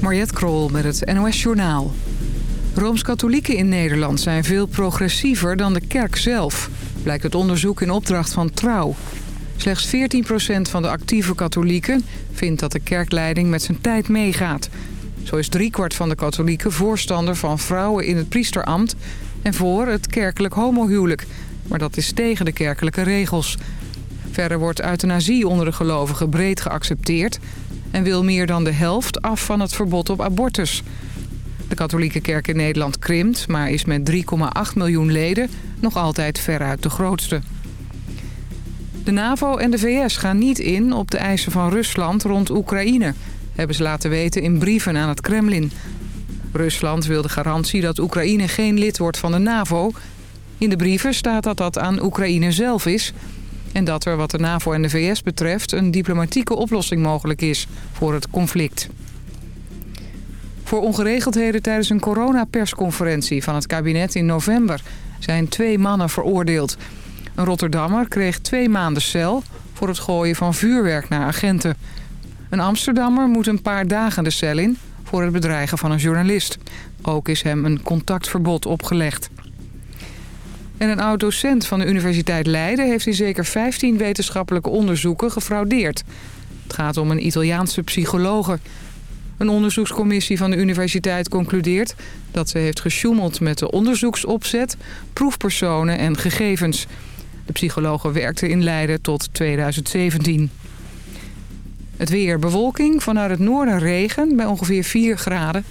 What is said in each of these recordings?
Mariette Krol met het NOS Journaal. Rooms-Katholieken in Nederland zijn veel progressiever dan de kerk zelf... blijkt het onderzoek in opdracht van Trouw. Slechts 14% van de actieve katholieken vindt dat de kerkleiding met zijn tijd meegaat. Zo is driekwart van de katholieken voorstander van vrouwen in het priesterambt... en voor het kerkelijk homohuwelijk. Maar dat is tegen de kerkelijke regels. Verder wordt euthanasie onder de gelovigen breed geaccepteerd... en wil meer dan de helft af van het verbod op abortus... De katholieke kerk in Nederland krimpt, maar is met 3,8 miljoen leden nog altijd veruit de grootste. De NAVO en de VS gaan niet in op de eisen van Rusland rond Oekraïne... hebben ze laten weten in brieven aan het Kremlin. Rusland wil de garantie dat Oekraïne geen lid wordt van de NAVO. In de brieven staat dat dat aan Oekraïne zelf is... en dat er wat de NAVO en de VS betreft een diplomatieke oplossing mogelijk is voor het conflict. Voor ongeregeldheden tijdens een coronapersconferentie van het kabinet in november... zijn twee mannen veroordeeld. Een Rotterdammer kreeg twee maanden cel voor het gooien van vuurwerk naar agenten. Een Amsterdammer moet een paar dagen de cel in voor het bedreigen van een journalist. Ook is hem een contactverbod opgelegd. En een oud-docent van de Universiteit Leiden heeft in zeker 15 wetenschappelijke onderzoeken gefraudeerd. Het gaat om een Italiaanse psychologe. Een onderzoekscommissie van de universiteit concludeert dat ze heeft gesjoemeld met de onderzoeksopzet, proefpersonen en gegevens. De psychologe werkte in Leiden tot 2017. Het weer bewolking, vanuit het noorden regen bij ongeveer 4 graden.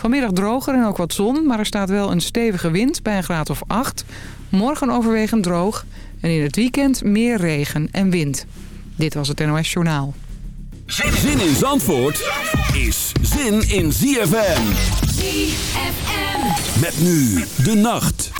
Vanmiddag droger en ook wat zon, maar er staat wel een stevige wind bij een graad of 8. Morgen overwegend droog en in het weekend meer regen en wind. Dit was het NOS Journaal. Zin in Zandvoort is zin in ZFM. ZFM. Met nu de nacht.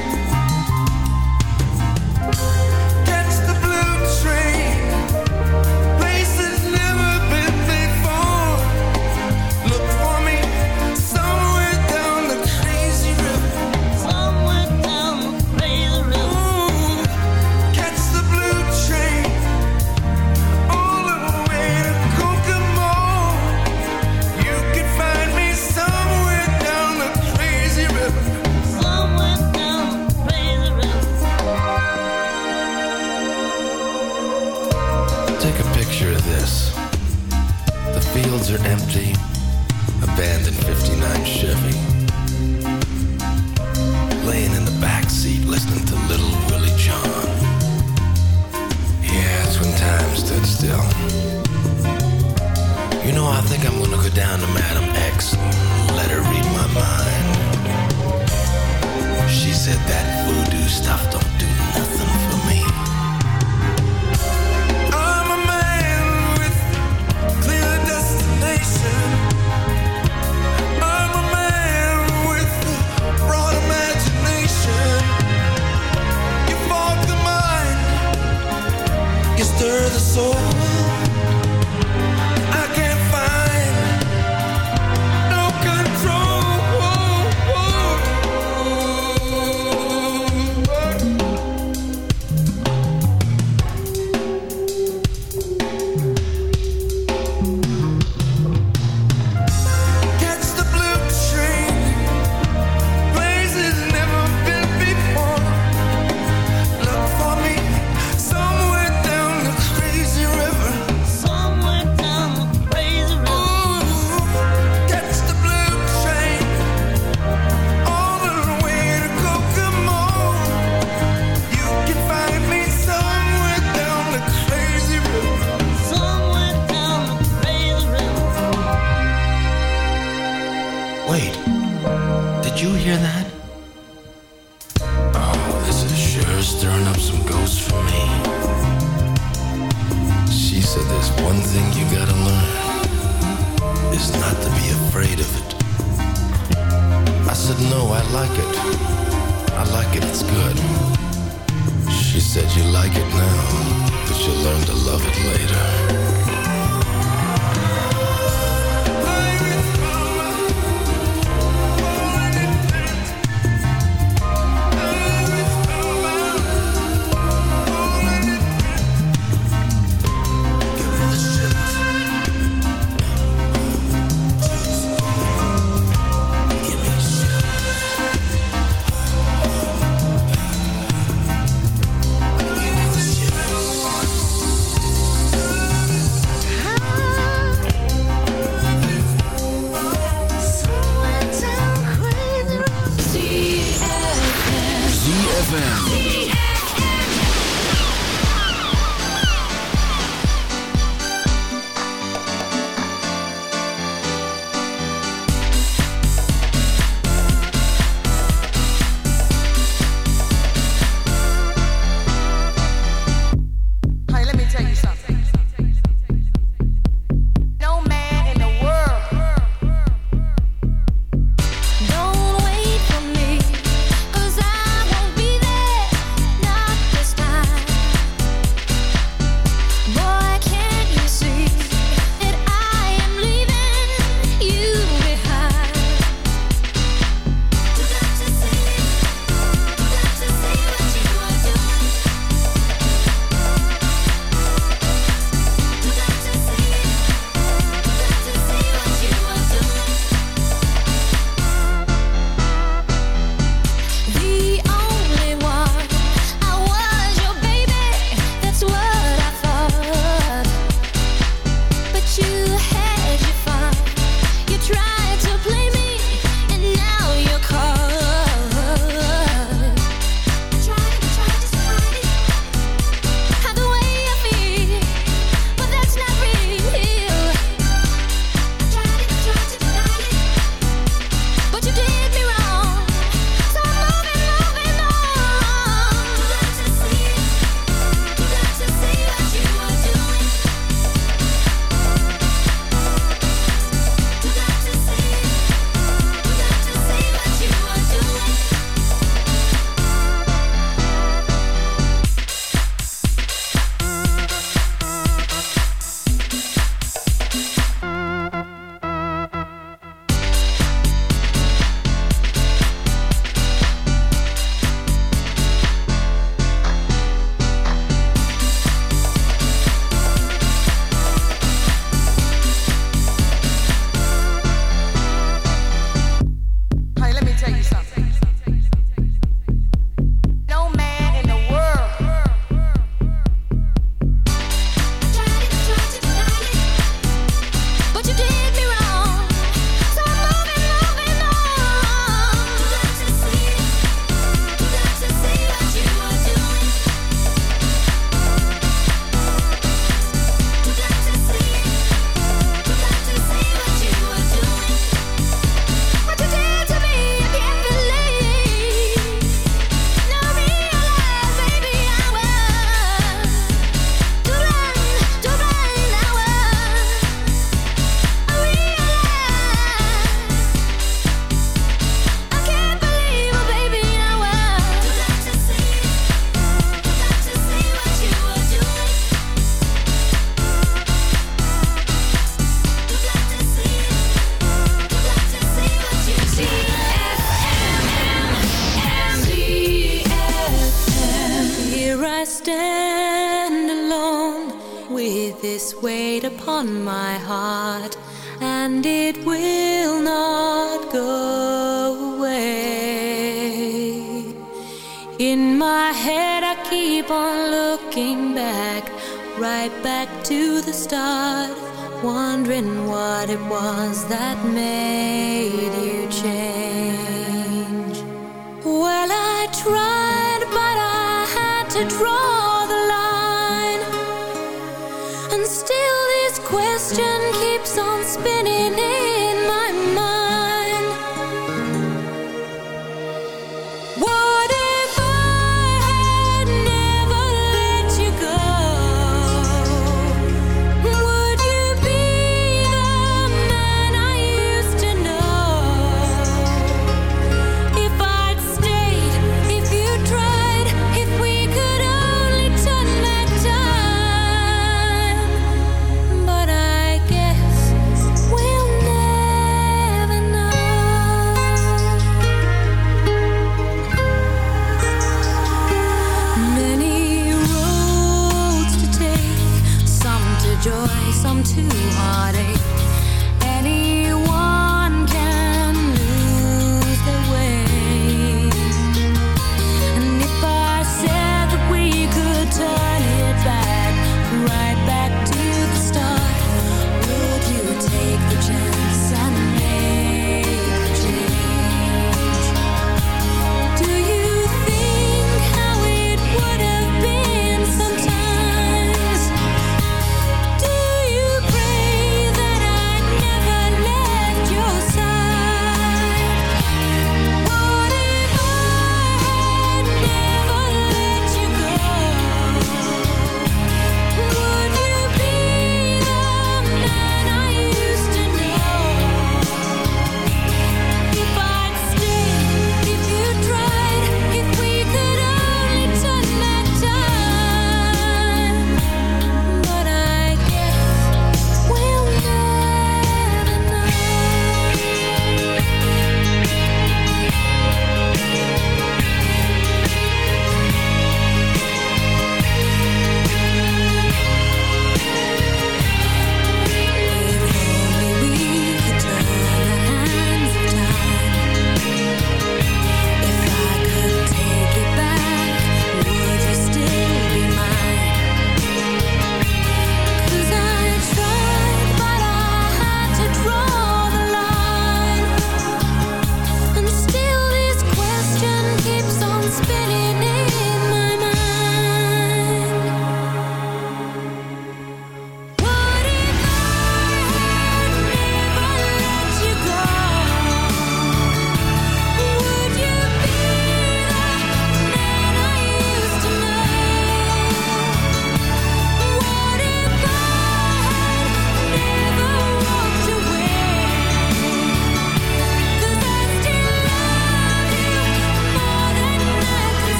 Said that voodoo stuff don't do nothing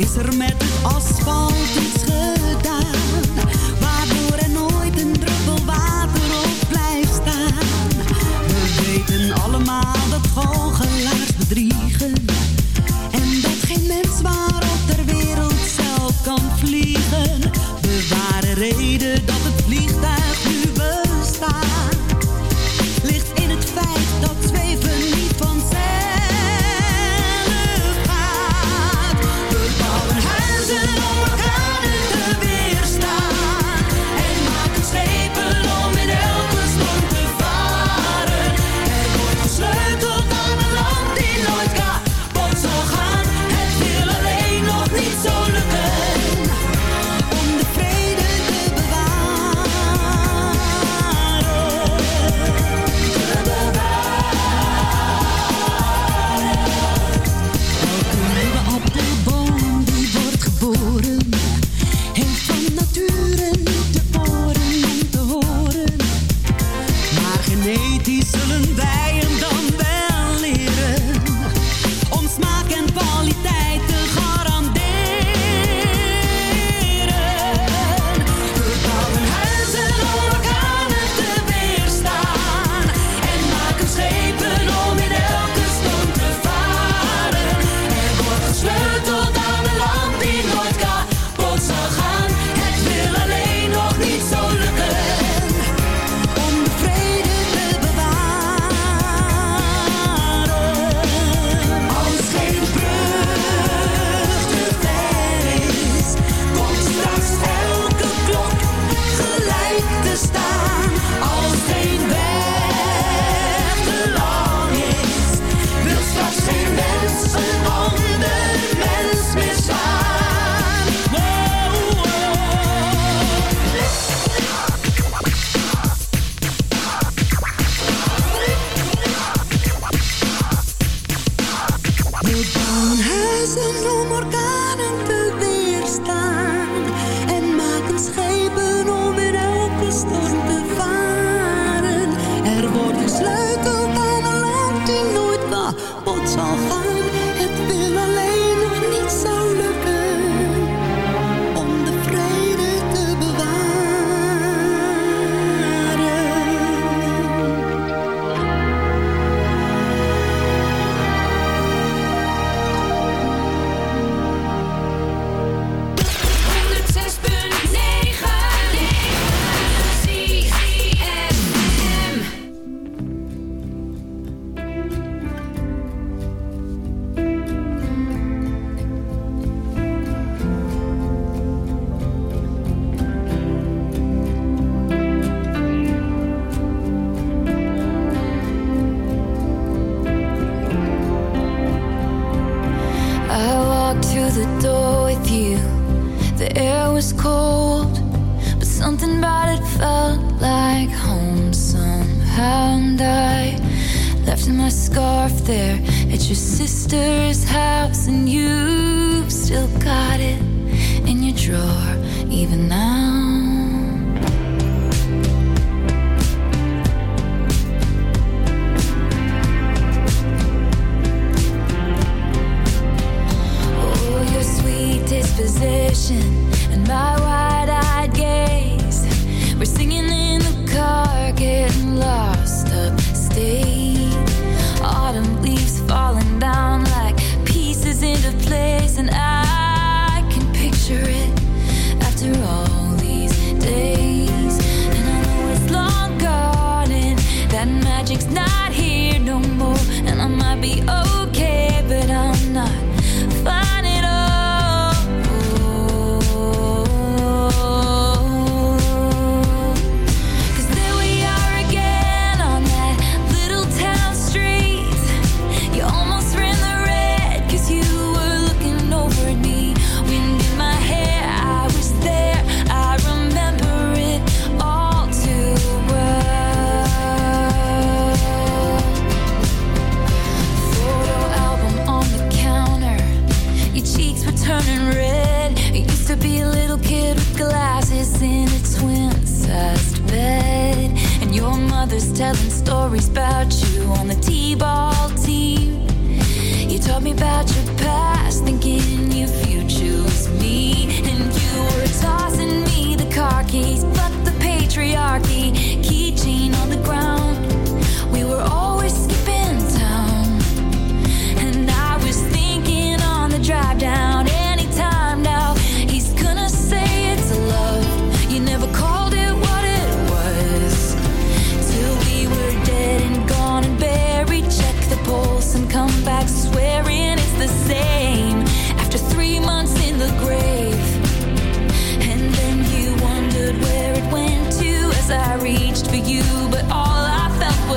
is er met asfalt position and my wide-eyed gaze. We're singing.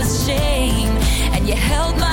Shame. And you held my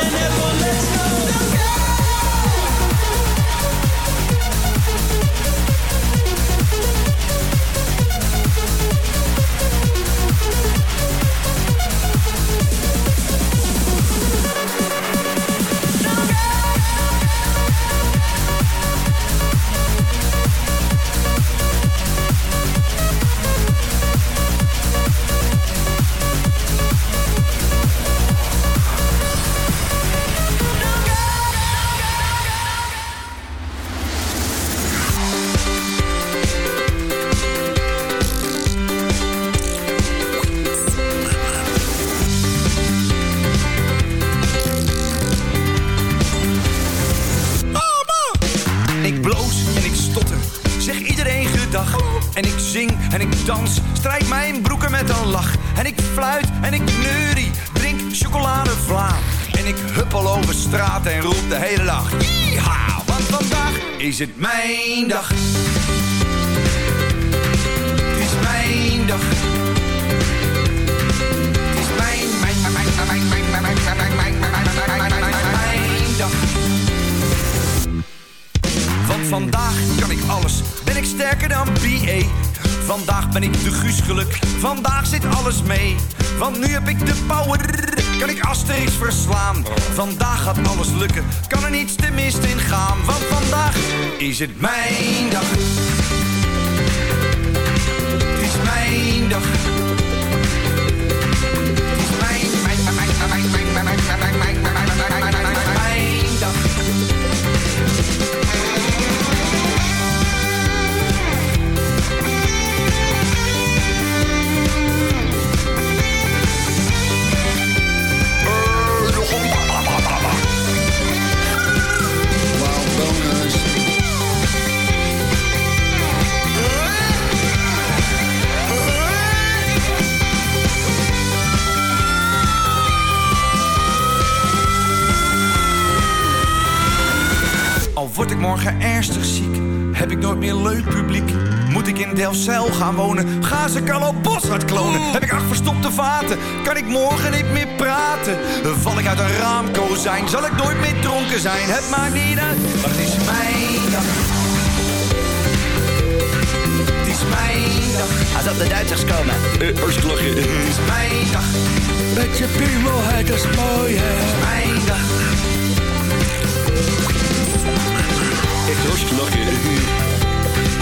should make Delfzijl gaan wonen, ga ze Carlo Boshart klonen. Heb ik acht verstopte vaten, kan ik morgen niet meer praten. Val ik uit een raamkozijn, zal ik nooit meer dronken zijn. Het maakt niet uit, maar het is mijn dag. Het is mijn dag. Als op de Duitsers komen. Uh, Oostlachen. Het is mijn dag. Met je piemelheid, dat is mooi hè. Het is mijn dag. Echt hartstikke lachen.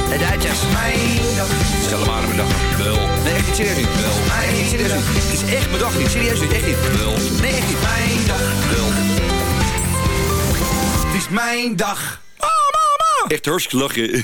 De Duitsers. Mijn dag. Stel hem aan mijn dag. Wel. Nee, echt niet serieus niet. Wel. Nee, echt niet serieus niet. Het is echt mijn dag niet. Serieus niet. Echt niet. Wel. Nee, echt niet. Mijn dag. Wel. Het is mijn dag. Oh, mama. Echt hartstikke lachen.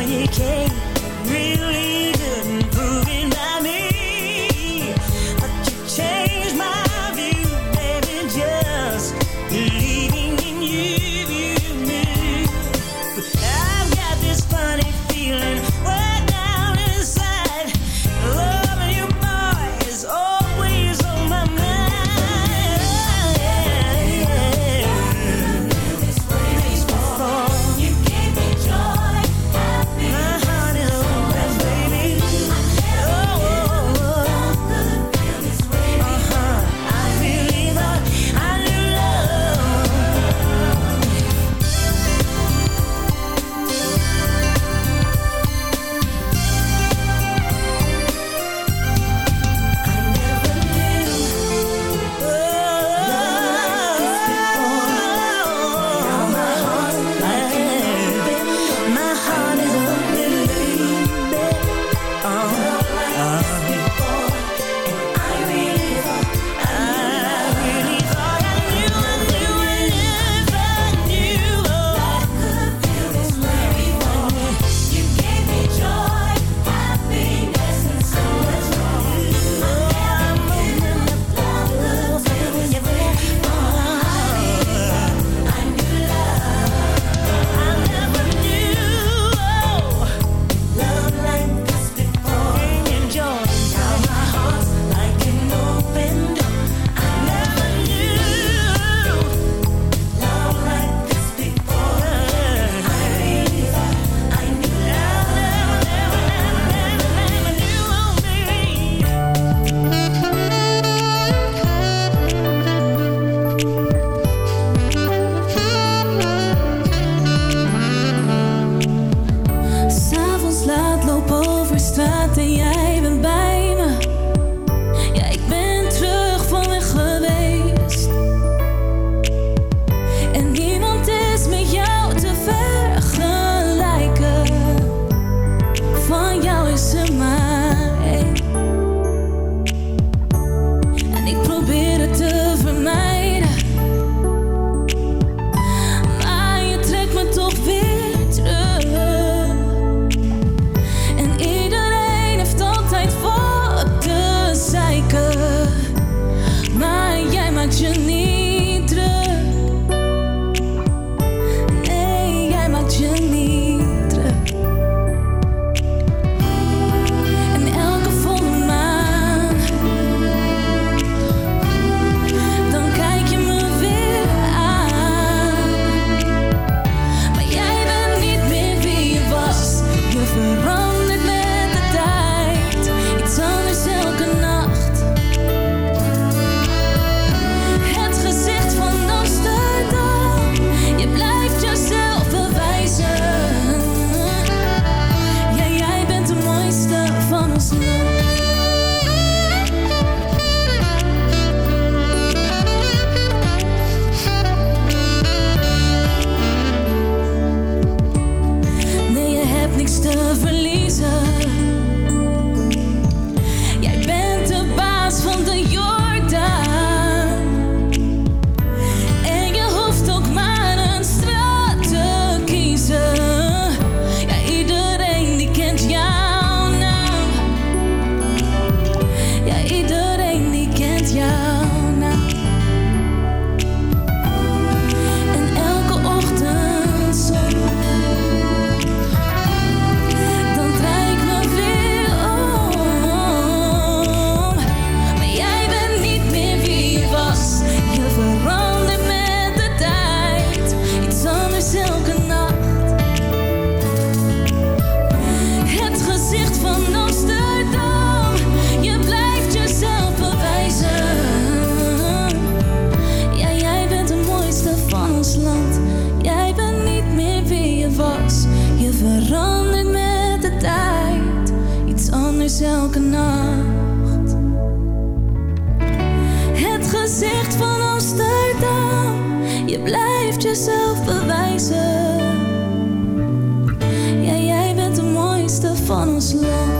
you came, van ons land.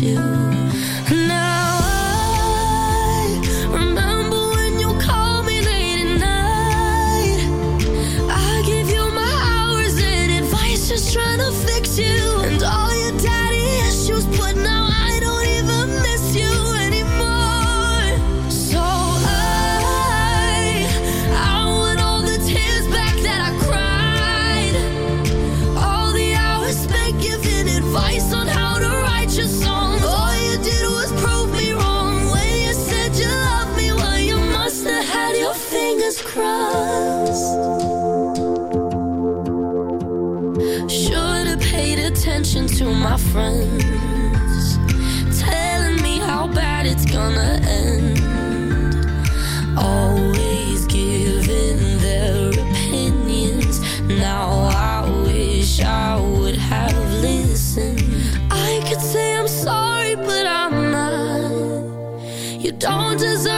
you. deserve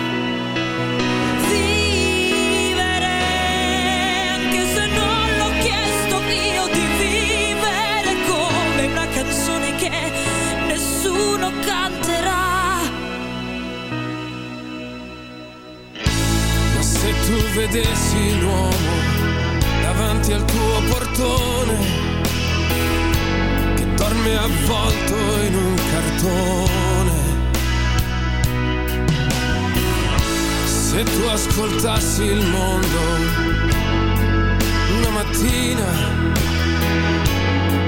tu vedessi l'uomo davanti al tuo portone che dorme avvolto in un cartone. Se tu ascoltassi il mondo una mattina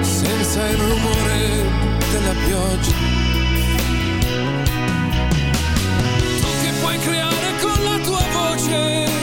senza il rumore della pioggia. Puoi creare con la tua voce